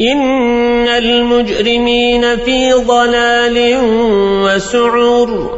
إن المجرمين في ضلال وسعر